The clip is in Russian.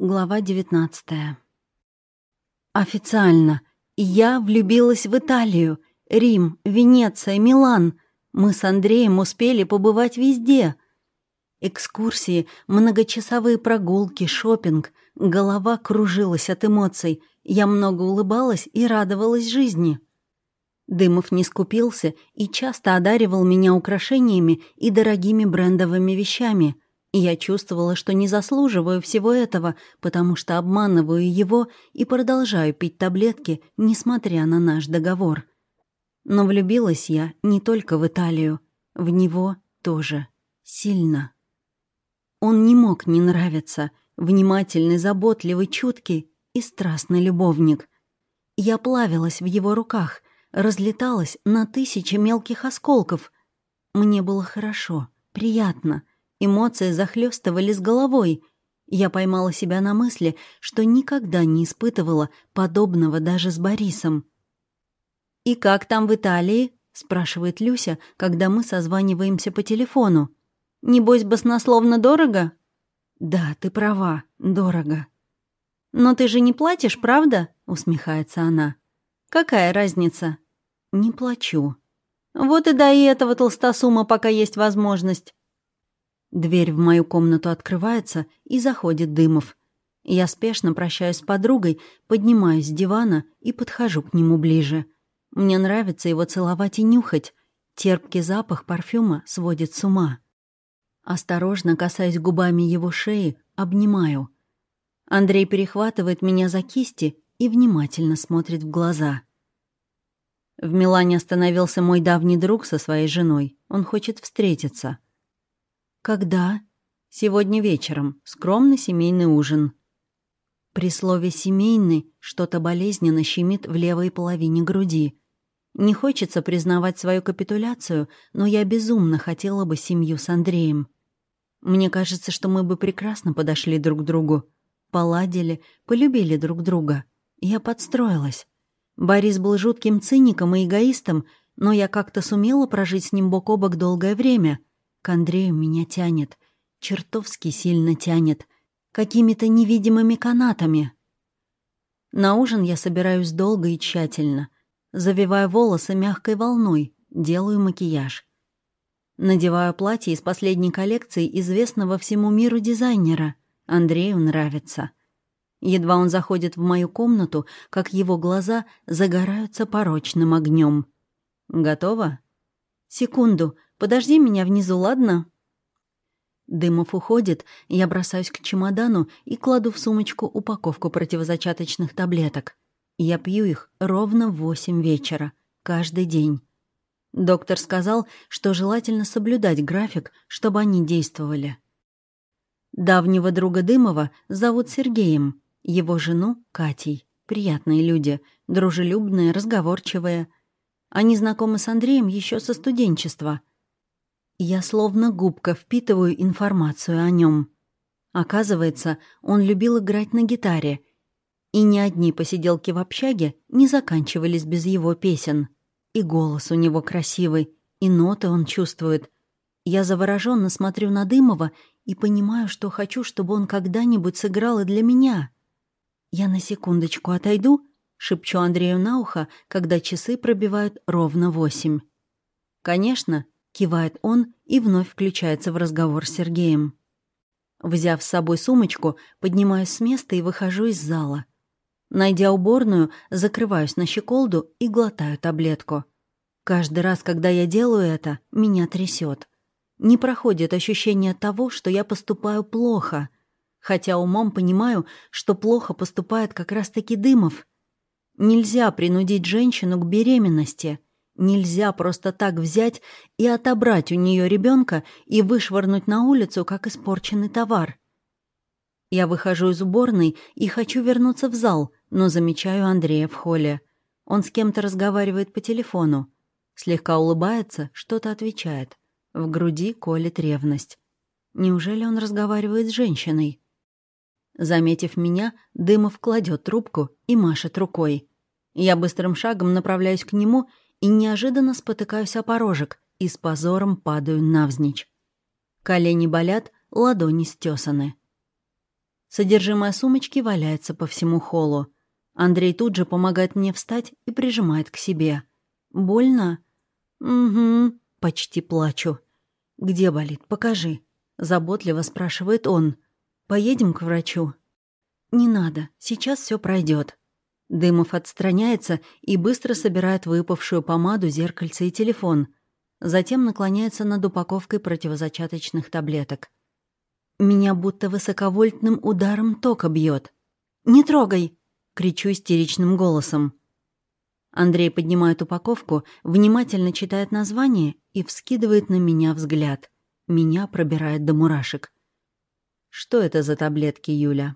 Глава 19 Официально. Я влюбилась в Италию. Рим, Венеция, Милан. Мы с Андреем успели побывать везде. Экскурсии, многочасовые прогулки, шопинг. Голова кружилась от эмоций. Я много улыбалась и радовалась жизни. Дымов не скупился и часто одаривал меня украшениями и дорогими брендовыми вещами — и я чувствовала, что не заслуживаю всего этого, потому что обманываю его и продолжаю пить таблетки, несмотря на наш договор. Но влюбилась я не только в Италию, в него тоже. Сильно. Он не мог не нравиться. Внимательный, заботливый, чуткий и страстный любовник. Я плавилась в его руках, разлеталась на тысячи мелких осколков. Мне было хорошо, приятно — Эмоции захлестывали с головой. Я поймала себя на мысли, что никогда не испытывала подобного даже с Борисом. «И как там в Италии?» — спрашивает Люся, когда мы созваниваемся по телефону. «Небось, баснословно дорого?» «Да, ты права, дорого». «Но ты же не платишь, правда?» — усмехается она. «Какая разница?» «Не плачу». «Вот и до этого толстосума, пока есть возможность. Дверь в мою комнату открывается, и заходит Дымов. Я спешно прощаюсь с подругой, поднимаюсь с дивана и подхожу к нему ближе. Мне нравится его целовать и нюхать. Терпкий запах парфюма сводит с ума. Осторожно касаясь губами его шеи, обнимаю. Андрей перехватывает меня за кисти и внимательно смотрит в глаза. В Милане остановился мой давний друг со своей женой. Он хочет встретиться. «Когда?» «Сегодня вечером. Скромный семейный ужин». При слове «семейный» что-то болезненно щемит в левой половине груди. Не хочется признавать свою капитуляцию, но я безумно хотела бы семью с Андреем. Мне кажется, что мы бы прекрасно подошли друг к другу. Поладили, полюбили друг друга. Я подстроилась. Борис был жутким циником и эгоистом, но я как-то сумела прожить с ним бок о бок долгое время — к Андрею меня тянет, чертовски сильно тянет, какими-то невидимыми канатами. На ужин я собираюсь долго и тщательно. Завиваю волосы мягкой волной, делаю макияж. Надеваю платье из последней коллекции известного всему миру дизайнера. Андрею нравится. Едва он заходит в мою комнату, как его глаза загораются порочным огнем. «Готово?» «Секунду. Подожди меня внизу, ладно?» Дымов уходит, я бросаюсь к чемодану и кладу в сумочку упаковку противозачаточных таблеток. Я пью их ровно в восемь вечера, каждый день. Доктор сказал, что желательно соблюдать график, чтобы они действовали. Давнего друга Дымова зовут Сергеем, его жену — Катей. Приятные люди, дружелюбные, разговорчивые. Они знакомы с Андреем еще со студенчества — я словно губка впитываю информацию о нем. Оказывается, он любил играть на гитаре, и ни одни посиделки в общаге не заканчивались без его песен. И голос у него красивый, и ноты он чувствует. Я завороженно смотрю на Дымова и понимаю, что хочу, чтобы он когда-нибудь сыграл и для меня. «Я на секундочку отойду», — шепчу Андрею на ухо, когда часы пробивают ровно восемь. Конечно, Кивает он и вновь включается в разговор с Сергеем. Взяв с собой сумочку, поднимаюсь с места и выхожу из зала. Найдя уборную, закрываюсь на щеколду и глотаю таблетку. Каждый раз, когда я делаю это, меня трясет. Не проходит ощущение того, что я поступаю плохо, хотя умом понимаю, что плохо поступает как раз-таки Дымов. Нельзя принудить женщину к беременности. Нельзя просто так взять и отобрать у нее ребенка и вышвырнуть на улицу, как испорченный товар. Я выхожу из уборной и хочу вернуться в зал, но замечаю Андрея в холле. Он с кем-то разговаривает по телефону. Слегка улыбается, что-то отвечает. В груди колет ревность. Неужели он разговаривает с женщиной? Заметив меня, Дымов кладет трубку и машет рукой. Я быстрым шагом направляюсь к нему и неожиданно спотыкаюсь о порожек и с позором падаю навзничь. Колени болят, ладони стесаны. Содержимое сумочки валяется по всему холлу. Андрей тут же помогает мне встать и прижимает к себе. «Больно?» «Угу», — почти плачу. «Где болит? Покажи», — заботливо спрашивает он. «Поедем к врачу?» «Не надо, сейчас все пройдет. Дымов отстраняется и быстро собирает выпавшую помаду, зеркальце и телефон. Затем наклоняется над упаковкой противозачаточных таблеток. Меня будто высоковольтным ударом тока бьет. «Не трогай!» — кричу истеричным голосом. Андрей поднимает упаковку, внимательно читает название и вскидывает на меня взгляд. Меня пробирает до мурашек. «Что это за таблетки, Юля?»